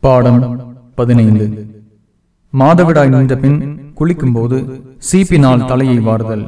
பாடம் பதினைந்து. மாதவிடாய் நின்ற பின் குளிக்கும்போது சீப்பினால் தலையை வார்தல்.